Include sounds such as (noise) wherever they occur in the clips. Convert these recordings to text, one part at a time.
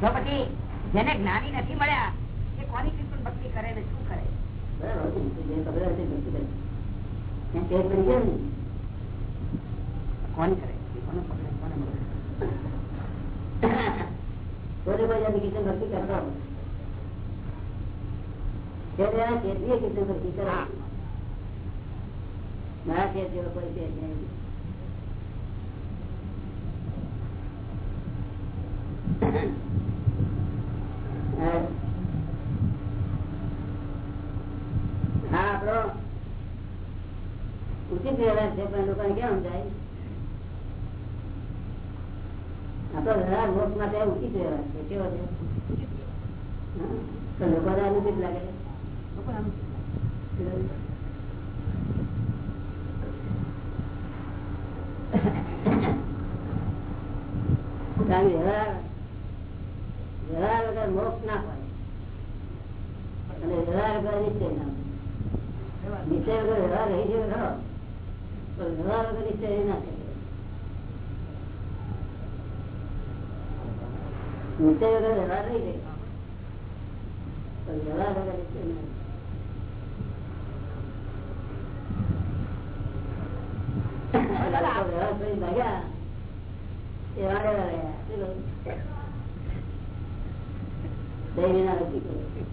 તો પછી જેને જ્ઞાની નથી મળ્યા, એ કોની કૃષ્ણ ભક્તિ કરે ને શું કરે? કોની કરે? કોને પકડે? કોને મળે કિશન ભક્તિ કરતો કિશન ભક્તિ કરે. મારા શેર જેવો કોઈ શેર નહીં હા આપણો ઉચિત વ્યવહાર છે, પણ લોકોને કેમ સમજાય મોક્ષ ના હોય. અને વ્યવહાર વગર ના વ્યવહાર રહી ગયો ખરો પણ વ્યવહાર વગર નિશ્ચય ના શકે કરી ભાગ્યા એ વારે રહ્યા. કહ્યું? દૈવીના નથી કહ્યું.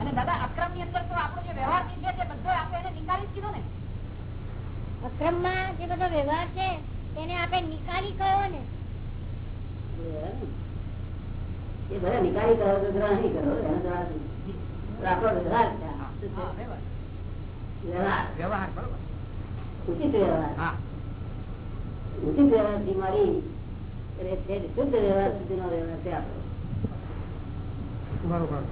અને દાદા અક્રમની અંદર તો આપણો જે વ્યવહાર છે તે બધો આપણે એને નિકાલી કીધો ને અક્રમમાં જે બધો વ્યવહાર છે તેને આપણે નિકાલી કયો ને એ ભલે નિકાલી કરો તો ગ્રહ નહીં કરો એનો જવાબ નહીં. તો આપણો વ્યવહાર છે આ. શું છે? હા, વ્યવહાર. વ્યવહાર વ્યવહાર બરોબર ઉચિત વ્યવહાર ઉચિત વ્યવહારથી મારી એટલે શુદ્ધ વ્યવહાર સુધીનો વ્યવહાર છે આપણો બરોબર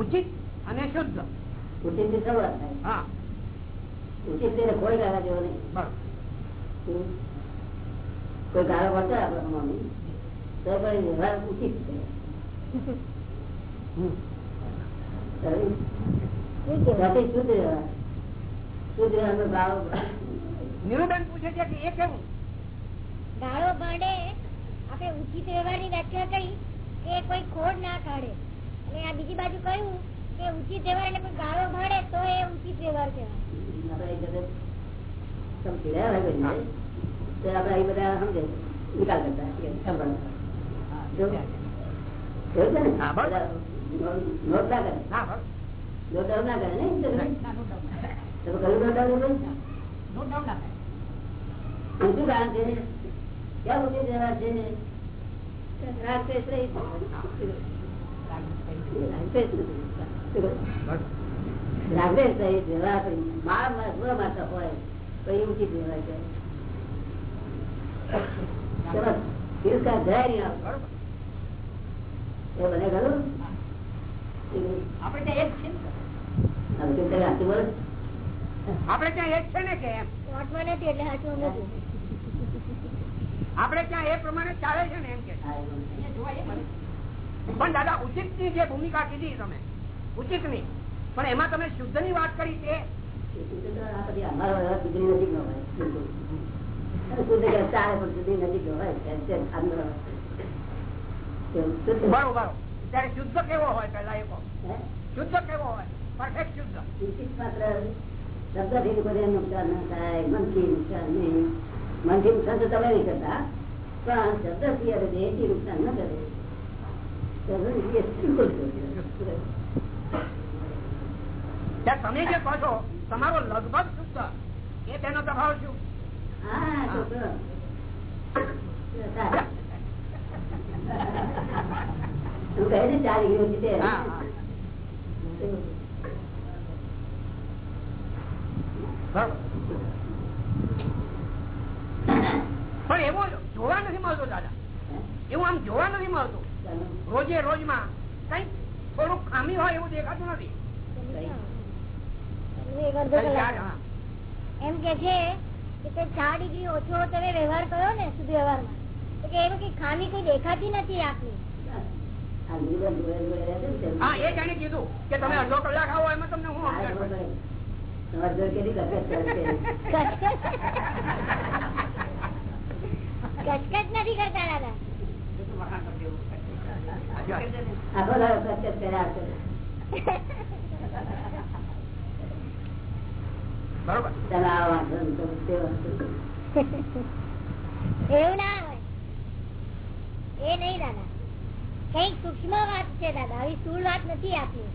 ઉચિત અને શુદ્ધ. ઉચિતથી શરૂઆત થાય. ઉચિત થઈને કોઈ ગાળા જેવો નહીં. કોઈ ગાળો આપડે મમ્મી? તો પણ વ્યવહાર ઉચિત છે? નીરુબેન પૂછે કે એ કેવું? ગાળો ભાડે આપણે ઉચિત વ્યવહારની વ્યાખ્યા કરી. કે કોઈ ખોડ ના કાઢે. અને આ બીજી બાજુ કહ્યું કે ઉચિત વ્યવહાર એટલે કોઈ ગાળો ભાડે તો એ ઉચિત વ્યવહાર કહેવાય. કારણ છે રાગદેશ આપણે ત્યાં એક છે ને. આ બધું તમે સાચું બોલો છો? આપણે ત્યાં એક છે ને કે એમ નથી એટલે સાચું નથી આપણે ત્યાં એ પ્રમાણે ચાલે છે ને એમ કે. પણ દાદા ઉચિતની જે ભૂમિકા કીધી તમે ઉચિતની પણ એમાં તમે શુદ્ધની વાત કરી બરોબર. ત્યારે શુદ્ધ કેવો હોય પેલા એ શુદ્ધ કેવો હોય? પરફેક્ટ શુદ્ધ. માત્ર નુકસાન ના થાય મનથી નુકસાન નહીં. મનથી નુકસાન તો તમે નહીં કરતા. પણ શબ્દથી અને દેહથી નુકસાન ન કરે. તમે જે કહો છો તમારો લગભગ શુદ્ધ એ તેનો તફાવત શું. તું કહે ને ચાર હા. બરોબર. પણ એવું જોવા નથી મળતો દાદા એવું આમ જોવા નથી મળતું રોજે રોજમાં કઈ થોડુંક ખામી હોય એવું દેખાતું નથી અડધો. એમ કે છે કે તે ચાર ડિગ્રી ઓછો તમે વ્યવહાર કર્યો ને શુદ્ધ વ્યવહારમાં તો કે એમાં કઈ ખામી કોઈ દેખાતી નથી આપની. હા એ જાણે કીધું કે તમે અડધો કલાક આવો એમાં તમને હું (laughs) કેટલી કસરત છે. (laughs) કચકચ નથી કરતા દાદા. એવું ના હોય. એ નહીં દાદા. કંઈક સૂક્ષ્મ વાત છે દાદા. આવી સ્થુલ વાત નથી આપી.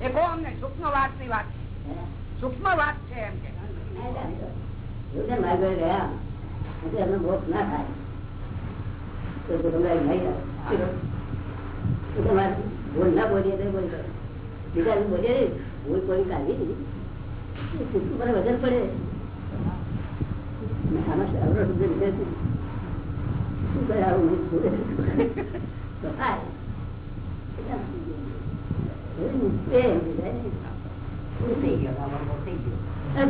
એ બહુ અમને સૂક્ષ્મ વાત. ની વાત? સૂક્ષ્મ વાત છે એમ કે. મારી રહ્યા. એટલે એમને મોક્ષ ના થાય. તો મને વજન પડે. આમાં અવરો શબ્દ લીધે શું તો થાય.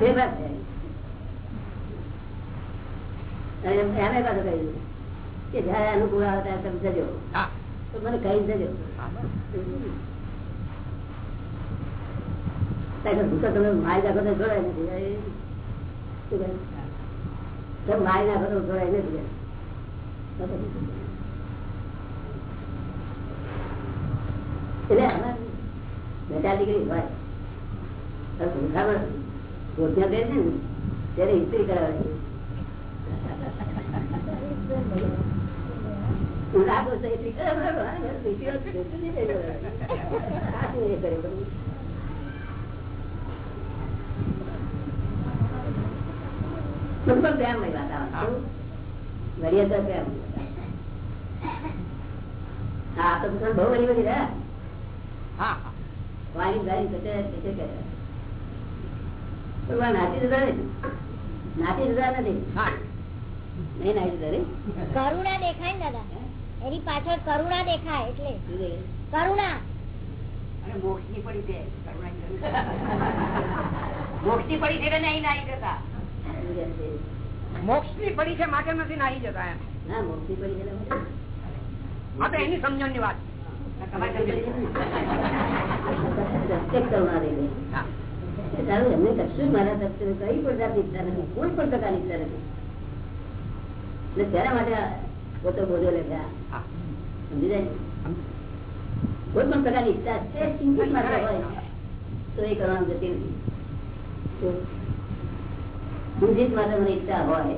ભેગા છે અને પાછું કહ્યું કે જયારે અનુકૂળ આવે ત્યારે તમે જજો. તો મને કહી જજો. તમે મારી નાખો તો જોડાય નથી? તમે મારી નાખો તો જોડાય નથી એટલે બેટા દીકરી હોય? ભૂખામાં ગોઠિયા દે છે ને ત્યારે ઇસ્ત્રી કરાવે હું લાગુ તો ઇસ્ત્રી કરે બરાબર હા, બરાબર. ઇસ્ત્રી હોત તો ઇસ્ત્રી નહીં કરે બરાબર. પ્રેમ. હા તો બહુ વળી રહ્યા. વાણી ગાળી કચે નાચી જતા નથી નાચી જતા નથી કરુણા દેખાય ને દાદા? એની પાછળ કરુણા દેખાય એટલે. શું કહે? કરુણા. પડી છે. મોક્ષની પડી છે નહીં નાઈ જતા. શું કહે છે? મોક્ષની પડી છે માટે નથી નાહી જતા એમ. ના ની પડી છે તો એની સમજણની વાત એમને કશું જ મારા તરફ કઈ પણ જાતની ઈચ્છા નથી કોઈ પણ પ્રકારની ઈચ્છા નથી. તેના માટે પોતે બોલ્યો લખ્યા સમજી જાય? કોઈ પણ પ્રકારની ઈચ્છા છે ચિંતિત માટે હોય તો એ કરવાનું જતી નથી. ચિંતિત માટે મને ઈચ્છા હોય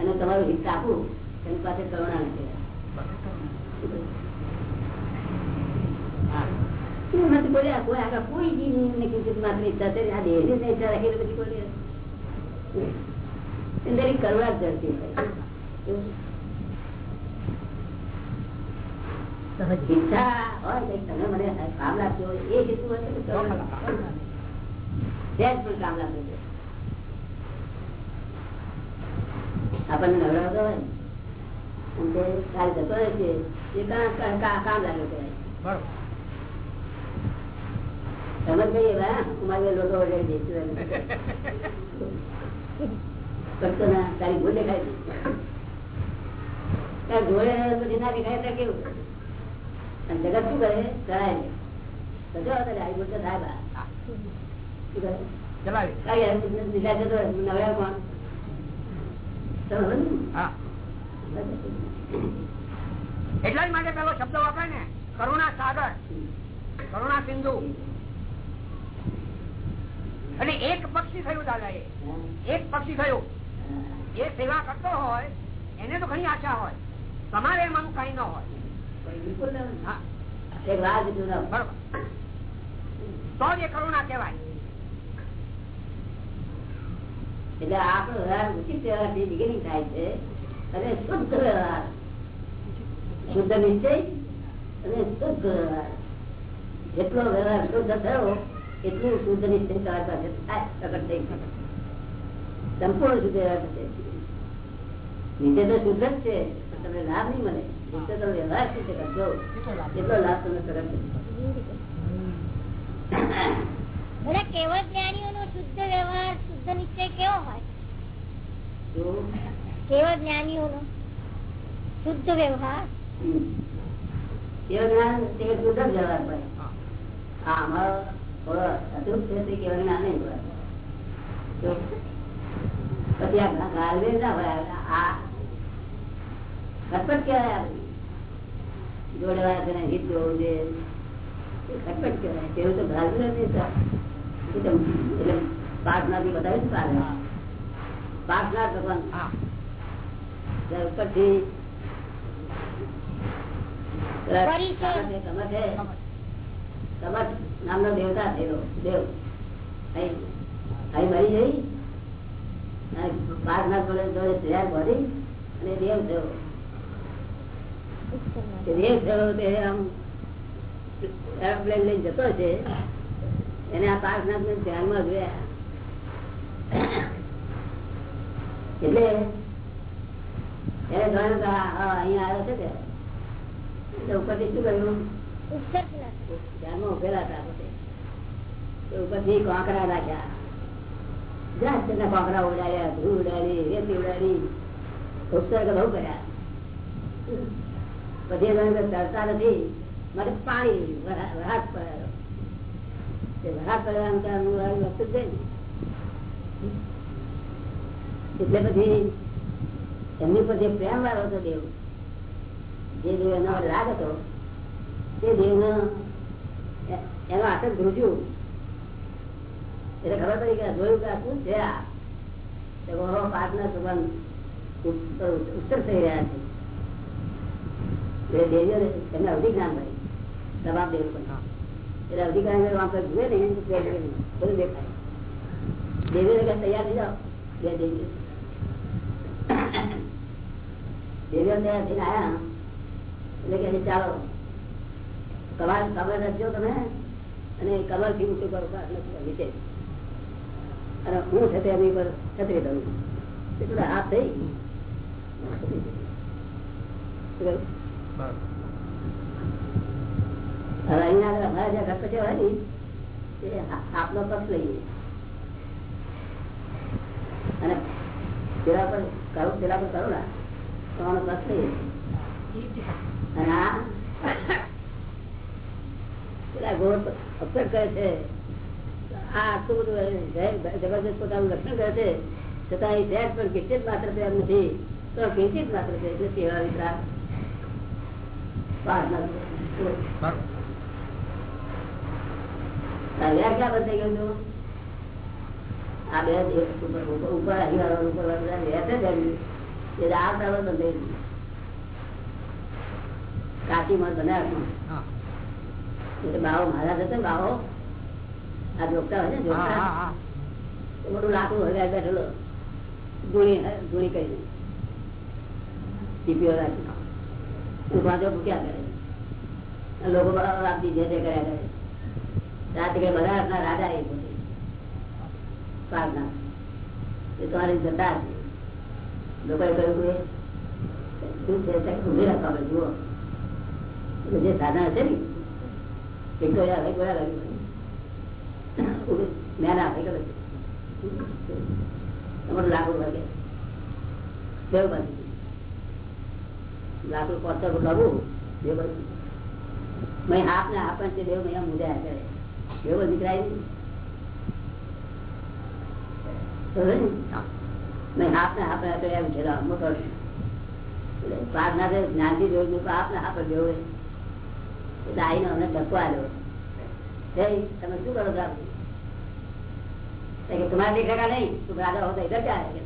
અને તમારું હિત આપું એની પાસે કરુણા નથી. બોલ્યા? કોઈ આગળ કોઈ જીવની માત્ર ઈચ્છા છે આ દેહની ઈચ્છા રાખી પછી બોલ્યા અંદર કરુણા જ ધરતી આપણને નવડાવતો હોય અને તે જતો રહે છે એ કા- કા- કા- કામ લાગ્યો કહેવાય સમજ ગઈ એવા લોટો વડે બેસી કરતો ના તારી ભૂલ દેખાય છે. જોડે પછી ના દેખાય તો કેવું? જગત શું કરે કરાય નહીં. આવી થાય બા. શું કરે? એટલા જ માટે પેલો શબ્દ વાપરે ને કરુણા સાગર કરુણા સિંધુ. અને એક પક્ષી થયું દાદા એ એક પક્ષી થયું. એ સેવા કરતો હોય એને તો ઘણી આશા હોય. તમારે એમાં કઈ ન હોય. કરુણા કહેવાય. એટલે આપણો વ્યવહાર ઉચિત વ્યવહારથી beginning થાય છે, અને શુદ્ધ વ્યવહાર. શુદ્ધ નિશ્ચય અને શુદ્ધ વ્યવહાર. જેટલો વ્યવહાર શુદ્ધ થયો, એટલું શુદ્ધ નિશ્ચય તમારી પાસે થાય, પ્રગટ થઈ શકે. સંપૂર્ણ શુદ્ધ વ્યવહાર નીચે તો શુદ્ધ જ છે. તમને લાભ નહીં મળે. એટલે તમે વ્યવહાર શુદ્ધ કરશો એટલો લાભ? તમને પ્રગટ બધા કેવળ જ્ઞાનીઓ શુદ્ધ વ્યવહાર શુદ્ધ નિશ્ચય કેવો હોય? કેવળ જ્ઞાનીઓ શુદ્ધ વ્યવહાર? કેવળ જ્ઞાન? તે શુદ્ધ વ્યવહાર હોય. હા. અમારો થોડો અતૃપ્ત છે તે કેવળ જ્ઞાન નહીં હોય. પછી આ ગાલવે ના હોય આ ખટપટ કહેવાય. જોડવા તને હિત જોવું છે ખટપટ કહેવાય. તેવું તો ગાલવે નથી એટલે પાર્ટનરથી બતાવ્યું ને પાર્ટનર. પાર્ટનર ભગવાન ત્યાર ઉપરથી નામનો દેવતા થયેલો. દેવ. અહીં મરી જઈ. પાર્ટનર જોડે જોડે ભરી અને દેવ થયો. તે દેવ થયો તે આમ એરોપ્લેન લઈને જતો છે. એને આ આવ્યો છે કે? ઉપરથી શું ઉડાડ્યા, ધૂળ ઉડાડી, રેતી ઉડાડી. ઉપસર્ગ બહુ કર્યા? પછી એ જાણ્યું નથી. મારે પાણી વરા- પડાયો તે વસ્તુ જ એટલે પછી એમની પર જે પ્રેમ વાળો હતો દેવ, જે દેવ એનો રાગ હતો, તે દેવનો એનો આટક ધ્રુજ્યું. એટલે ખબર પડી કે જોયું કે આ શું છે આ? પાર્ટનર ઉત્તર ઉત્તર થઈ રહ્યા છે. એટલે દેવીઓને એમને અવધિ જ્ઞાન ભાઈ તમામ દેવ પણ એટલે અવધિ જ્ઞાન વાં પર જુએ ને એમ બધું દેખાય. દેવીઓને કહે તૈયાર થઈ જાઓ. બે દેવીઓ. દેવીઓ તૈયાર થઈને આવ્યા એટલે કે ચાલો. કમર કમર રચજો તમે. અને કમરથી ઊંચું કરો નીચે. અને હું છે તે એની પર છત્રી દઉં. હાથ થઈ આપનો પક્ષ લઈએ અને પેલા પર કરું, પેલા પર કરું ના, તો આનો પક્ષ લઈએ અને પેલા ગોળ અક્ષર કરે છે, આ આટલું બધું જબરજસ્ત પોતાનું લક્ષણ કરે છે, છતાં એ સહેજ પણ કિંચિત માત્ર નથી. તો કિંચિત માત્ર છે, એટલે સેવા વિતરા. આ બંધ બે ઉપર હરિવાળો ઉપર બધા આ બંધ ગયું. બનાવ્યું એટલે બાવો મહારાજ હતો બાવો. આ જોગતા હોય ને જોગતા. મોટું લાકડું બેઠેલો. ગુણી ગુણી કરી દીપીઓ રાખી. ભૂક્યા કરે? લોકો બરાબર આપતી જે તે કર્યા કરે. રાતે બધા આપણા રાજા એ પોતે. તમારી જતા લોકોએ કહ્યું ઊભી જે સાધન હશે ને, એક તો યાર ગોળા લાગ્યું મેં ના આપે કે તમારું લાકડું વાગે. બેવ બાજુ. લાકડું પથ્થર લાવું એ બધું મેં હાફ ને હાફ છે દેવ મૈયા મુજાયા કરે. એવો દીકરા આપને એટલે આવીને અમને ધક્કો આવ્યો તમે શું કરો છો? તમારા દેખાતા નહીં, તું રાજા હોતા તો જાય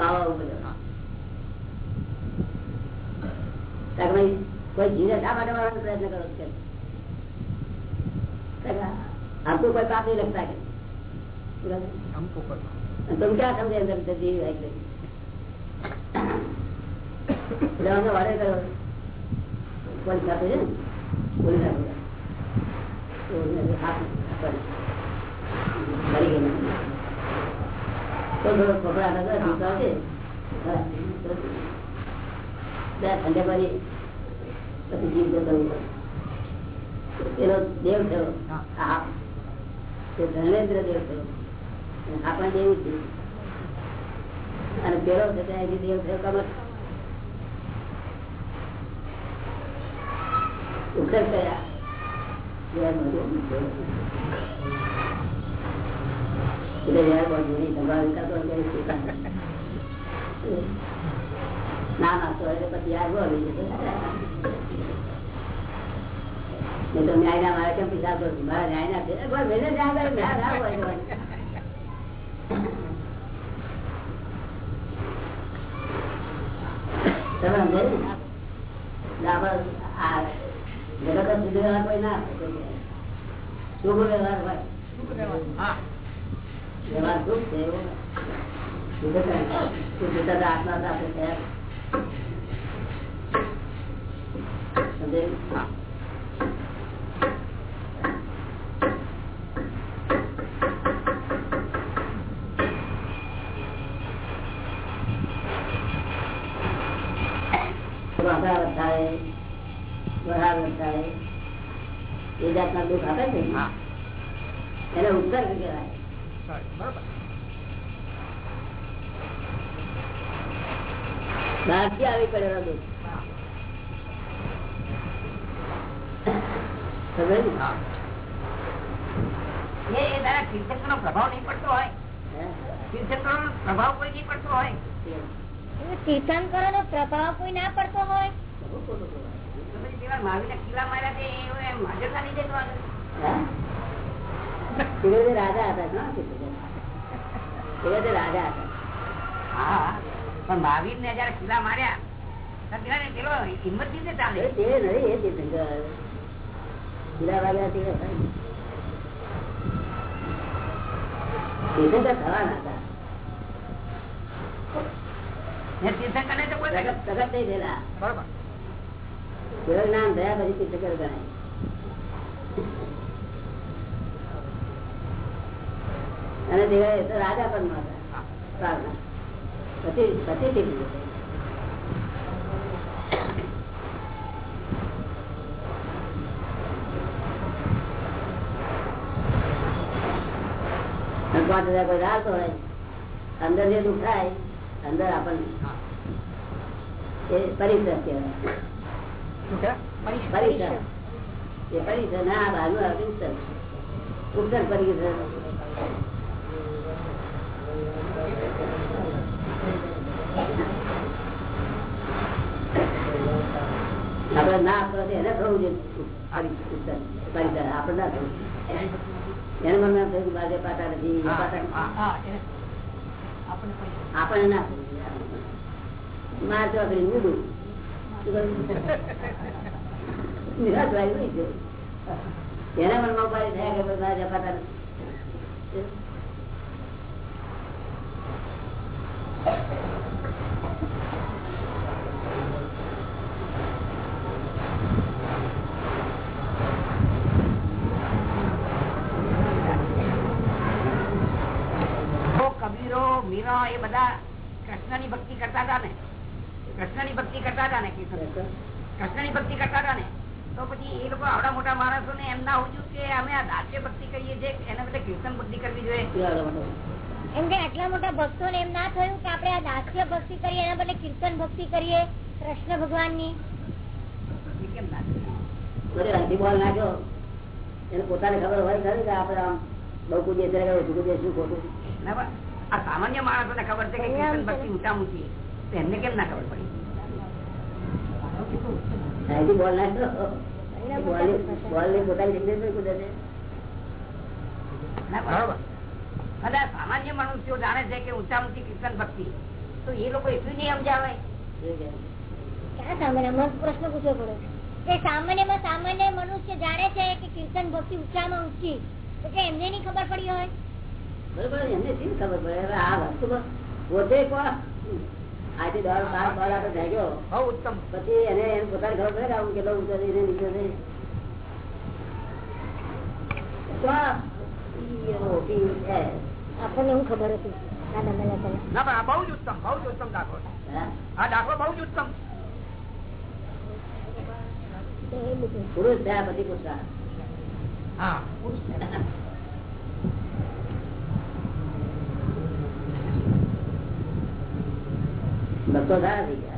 બાવા ઉપર है तो बाबा ऊपर ताकि भाई कोई जीने शा માટે મારવાનો પ્રયત્ન કરો છો हमको कोई पाप नहीं लगता है हमको पता तुम क्या समझे अंदर से जीव है कि એટલે અમે વારે કર્યો પોલીસ સાથે છે ને પોલીસ સાથે તો એને હાથ પડી મરી ગઈ ઠંડે પડી પછી જીવ જતો રહ્યો. દેવ થયો. હા. આ તે ધર્મેન્દ્ર દેવ થયો. અને દેવ છે. અને પેલો છે તે દેવ થયો કમર ઉખેર કર્યા એટલે યાર બહુ જૂની સંભાળ શીખા. ના ના તો એટલે પછી યાર બહુ જશે તો ન્યાયના મારે કેમ કરું મારા ન્યાયના છે. એ કોઈ ન્યાય ના હોય તમે સમજાય કોઈ ના. શુભ વ્યવહાર હોય. હા. વ્યવહાર શુભ છે એવો. શુદ્ધતા આત્મા સાથે છે સમજાયું? હા વાંધા વરસાય વરસાદ વરસાય એ જાતના દુઃખ આપે છે ને, હા એને ઉત્તર કહેવાય sorry. બરોબર બહારથી આવી પડેલો દુઃખ હા સમજાયું ને? હા એ એ તારા તીર્થંકર નો પ્રભાવ નહીં પડતો હોય હે? તીર્થંકર નો પ્રભાવ કોઈ નહીં પડતો હોય તીર્થંકરો નો પ્રભાવ કોઈ ના પડતો હોય બહુ ખોટું કહેવાય. તો પછી પેલા મહાવીરના કિલ્લા માર્યા તે એ એમ કરો નો પ્રભાવ કોઈ રાજા હતા ના તિરુપતિ તિરુપતિ રાજા હતા. હા પણ મહાવીર ને જયારે કિલ્લા માર્યા ત્યારે પેલાને પેલો હિંમતથી ચાલે તે નહીં તીર્થંકર વાગ્યા તે હતા. ને. તીર્થંકર થવાના હતા નામ થયા પછી તીર્થંકર ગણાય. અને રાજા પણ કાળના. પછી પછી તીર્થંકર પાંચ હજાર કોઈ રાહત હોય અંદર જે દુઃખ થાય અંદર આપણને એ પરિસર કહેવાય. પરિસર એ પરિસર ના આ બહારનું આવે ઉત્તર ઉત્તર પરિસર આપડે ના કરો એને થવું જોઈએ. પરિસર આપડે ના થવું એને મને એમ થયું બાજે પાટા નથી પાટા આપણને ના માર ચોકડી ઊંડું નિરાશ વાયુ નહીં છે. એના મનમાં ઉપાડી થયા કે મારે નથી. તો કબીરો મીરા એ બધા કૃષ્ણની ભક્તિ કરતા હતા ને કૃષ્ણની ભક્તિ કરતા હતા ને કીર્તન કૃષ્ણની ભક્તિ કરતા હતા ને તો પછી એ લોકો આવડા મોટા માણસો ને એમ ના હોવું કે અમે આ દાસ્ય ભક્તિ કરીએ છીએ એના બદલે કીર્તન ભક્તિ કરવી જોઈએ. એમ કે આટલા મોટા ભક્તો ને એમ ના થયું કે આપણે આ દાસ્ય ભક્તિ કરીએ એના બદલે કીર્તન ભક્તિ કરીએ કૃષ્ણ ભગવાનની કેમ ના થાય? બધે બોલ નાખ્યો એને પોતાને ખબર હોય ખરી કે આપડે આમ બહુ કુદીએ શું ખોટું? આ સામાન્ય માણસો ને ખબર છે કે કીર્તન ભક્તિ ઊંચા ઊંચી તો એમને કેમ ના ખબર પડી? હંધી બોલ નાખ્યો બોલ બોલની પોતાની જગ્યાએ કુદે છે ના બરાબર. અને આ સામાન્ય મનુષ્યો જાણે છે કે ઊંચા ઊંચી કીર્તન ભક્તિ. તો એ લોકો એટલું નહીં સમજાવે? સામાન્ય? પ્રશ્ન પૂછવો પડે. કે સામાન્યમાં સામાન્ય મનુષ્ય જાણે છે કે કીર્તન ભક્તિ ઊંચામાં ઊંચી. તો કે એમને નહીં ખબર પડી હોય? બરોબર એમને શી ખબર પડે? હવે આ વસ્તુ પોતે આજે દોર બાર બોલ આપણે જાગ્યો ઉત્તમ. પછી એને એને પોતાને ખબર પડે આવું કેટલો ઊંચો છે નીચો છે. તો આ ઈયો, પી, એ. આપણને હું ખબર હતી. ના પણ આ બહુ જ ઉત્તમ બહુ જ ઉત્તમ દાખલો હા? આ દાખલો બહુ જ ઉત્તમ. પુરુષ થયા પછી પુરુષ હા બસો થયા થઈ ગયા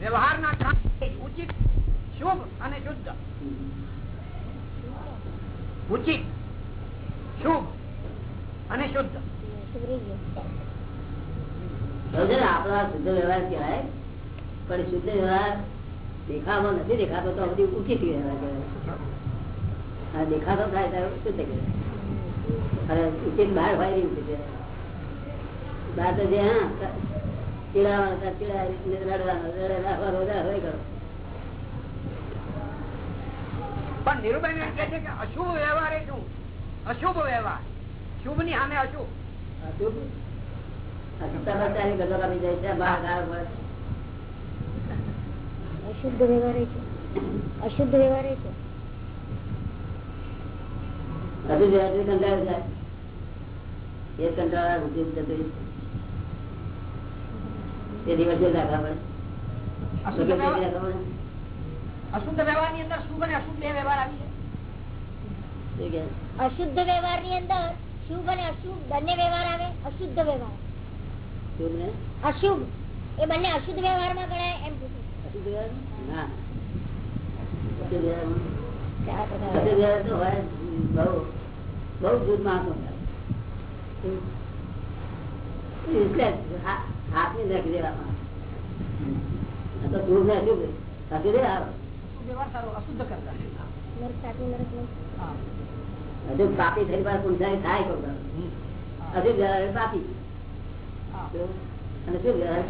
વ્યવહારના ઉચિત શુભ અને શુદ્ધ ઉચિત શુભ અને શુદ્ધ આપણા શુદ્ધ વ્યવહાર કહેવાય પણ શુદ્ધ વ્યવહાર દેખાવામાં નથી દેખાતો તો બધી ઉચિત દેખાતો થાય ત્યારે કહેવાય ઉચિત બહાર હોય ઉચિત બહાર તો જે હા રડે, રાખવાનું, હોય કરો. પણ નિરૂબેન એમ કે છે કે અશુભ વ્યવહાર એ શું અશુભ વ્યવહાર શુભની સામે અશુભ અશુભ શુભ? આ સુતા બચ્ચાની ગજો કાપી જાય છે, બહાર ગાળ પડે. અશુદ્ધ વ્યવહાર છે. અશુદ્ધ વ્યવહાર છે. એ કંટાળા જતું. દિવસે પડે અશુદ્ધ. અશુદ્ધની અંદર શુભ અને અશુભ બે વ્યવહાર આવી છે અશુદ્ધ વ્યવહારની અંદર શુભ અને અશુભ બંને વ્યવહાર આવે અશુદ્ધ વ્યવહાર. શુભ અશુભ એ બંને અશુદ્ધ વ્યવહારમાં ગણાય એમ પૂછું અશુદ્ધ વ્યવહાર? ના. બહુ બહુ જૂથ માણસો એટલે જ હા- હાથની રાખી દેવામાં તો શુભ ને અશુભ દે. હજુ પાપી થઈ પાસે પૂછાય થાય હજુ પાપી અને શું વ્યવહાર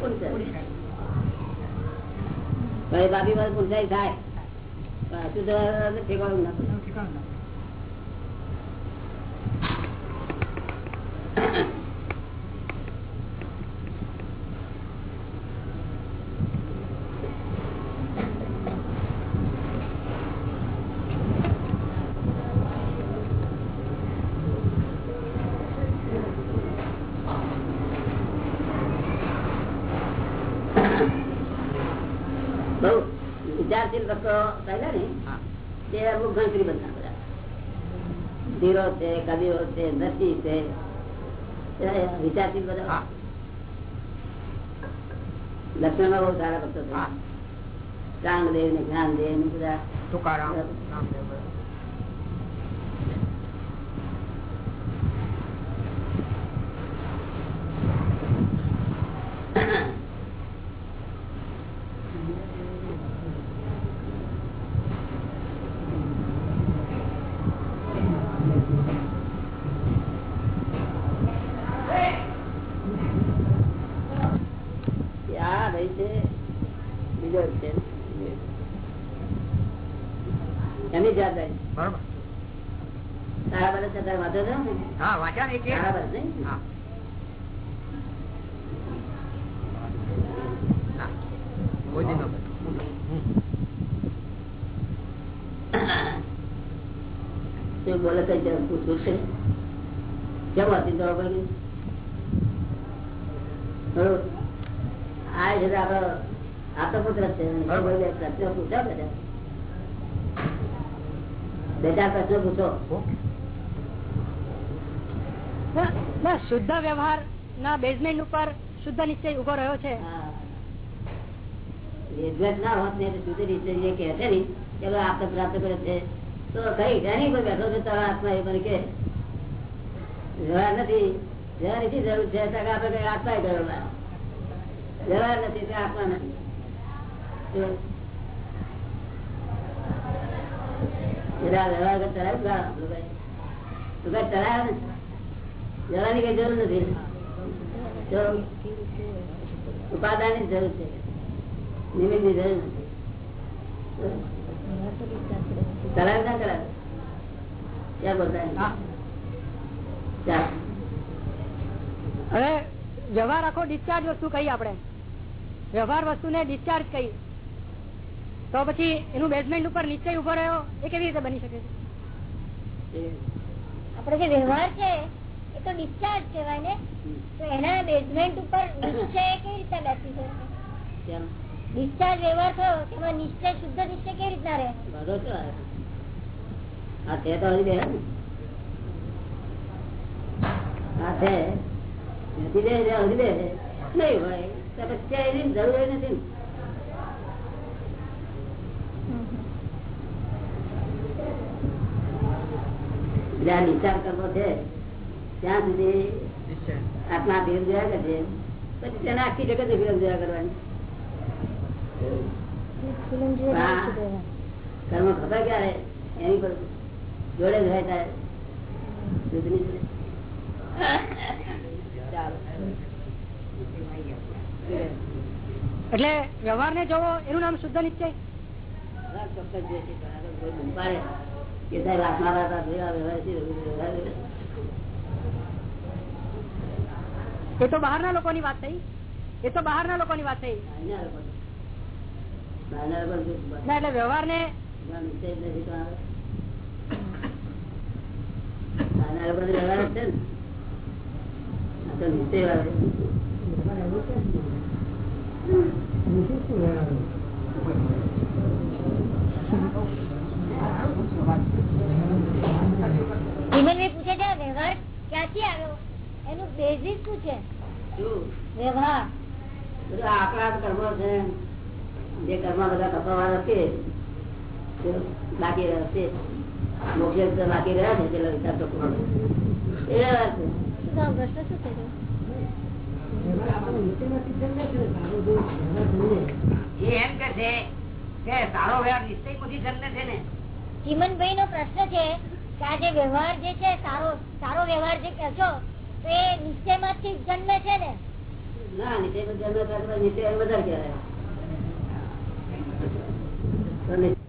પુનસારી પૂરી થાય. પણ એ પાપી પાસે પુનસારી થાય પણ અશુદ્ધ વ્યવહારને ઠેકાણું ના પડે. એનું ઠેકાણું ના. બહુ વિચારશીલ ભક્તો પહેલા ને તે અમુક ગણતરી બધા બધા. ધીરો છે કવિઓ છે નરસિંહ છે વિચારશીલ બધા લક્ષ્મણ બહુ સારા ભક્તો છે. રામદેવ ને જ્ઞાનદેવ ને બધા. આ છે બીજો છે એની જવાબદારી બરોબર તારા બધા છતાં વાંધો થયો હા વાંચ્યા ને એક એક. બરાબર નહીં? હા. હા. કોઈ દી ન બને. હમ. શું બોલે જરા પૂછવું છે કેમ હતી જવાબ બરોબર. આ છે તો આપણો આપતો પુત્ર છે પ્રશ્નો પૂછો બધા બે ચાર પ્રશ્નો પૂછો. બસ શુદ્ધ વ્યવહાર ના બેઝમેન્ટ ઉપર શુદ્ધ નિશ્ચય ઊભો રહ્યો છે. હા. ના હોત ને તો સુધી રીતે જે કહે છે ને ભાઈ પ્રાપ્ત કરે છે. તો કઈ ઘણી કોઈ બેઠો છે તારા આત્મા એ મને કે વ્યવહાર નથી. એથી જરૂર છે આપણે કઈ આત્મા ગયો વ્યવહાર નથી ત્યાં આપવાના. વ્યવહાર કઈ જરૂર નથી. ઉપાદાનની જરૂર છે. નિમિત્તની જરૂર નથી. કરાવે ના કરાવે ક્યાં બોલતા ચાલ. હવે જવા રાખો ડિસ્ચાર્જ વસ્તુ કહીએ આપણે. વ્યવહાર વસ્તુને ડિસ્ચાર્જ કહી તો પછી એનું બેઝમેન્ટ ઉપર નિશ્ચય ઊભો રહ્યો એ કેવી રીતે બની શકે છે? આપડે જે વ્યવહાર છે એ તો ડિસ્ચાર્જ કહેવાય ને? તો એના બેઝમેન્ટ ઉપર નિશ્ચય કેવી રીતે બેસી છે ડિસ્ચાર્જ વ્યવહાર થયો તેમાં નિશ્ચય શુદ્ધ નિશ્ચય કેવી રીતના રહે? આ છે તો હજી આ છે નથી બે હજી દે નહીં હોય. તપસ્યા એની જરૂર નથી જ્યાં વિચાર કરવો છે ત્યાં સુધી આત્મા ભેદ જોયા કરશે પછી તેને આખી જગત ને જોયા કરવાની. કર્મ ખબર ક્યારે? એની પર જોડે જ રહેતા ચાલો. એટલે વ્યવહાર ને જોવો એનું નામ શુદ્ધ નિશ્ચય. એ તો બહારના લોકોની વાત થઈ. એ તો બહારના વાત થઈ. લોકો નાના લોકો જો એટલે વ્યવહાર ને. વ્યવહાર છે ને. વિમલભાઈ પૂછે છે વ્યવહાર ક્યાંથી આવ્યો? એનું બેઝિસ શું છે? વ્યવહાર. બધા આપણા કર્મો છે. જે કર્મ બધા કપાવા હશે બાકી રહેશે મોક્ષે બાકી રહ્યા છે પેલા વિચાર તો પૂરો એ પ્રશ્ન શું એ એમ કે છે કે સારો વ્યવહાર નિશ્ચયમાંથી જન્મે છે ને. ચીમનભાઈ નો પ્રશ્ન છે કે આ જે વ્યવહાર જે છે સારો સારો વ્યવહાર જે કહો છો તો એ નિશ્ચયમાંથી જન્મે છે ને? ના નિશ્ચય જન્મ નીચે વધારે કહેવાય. નિશ્ચય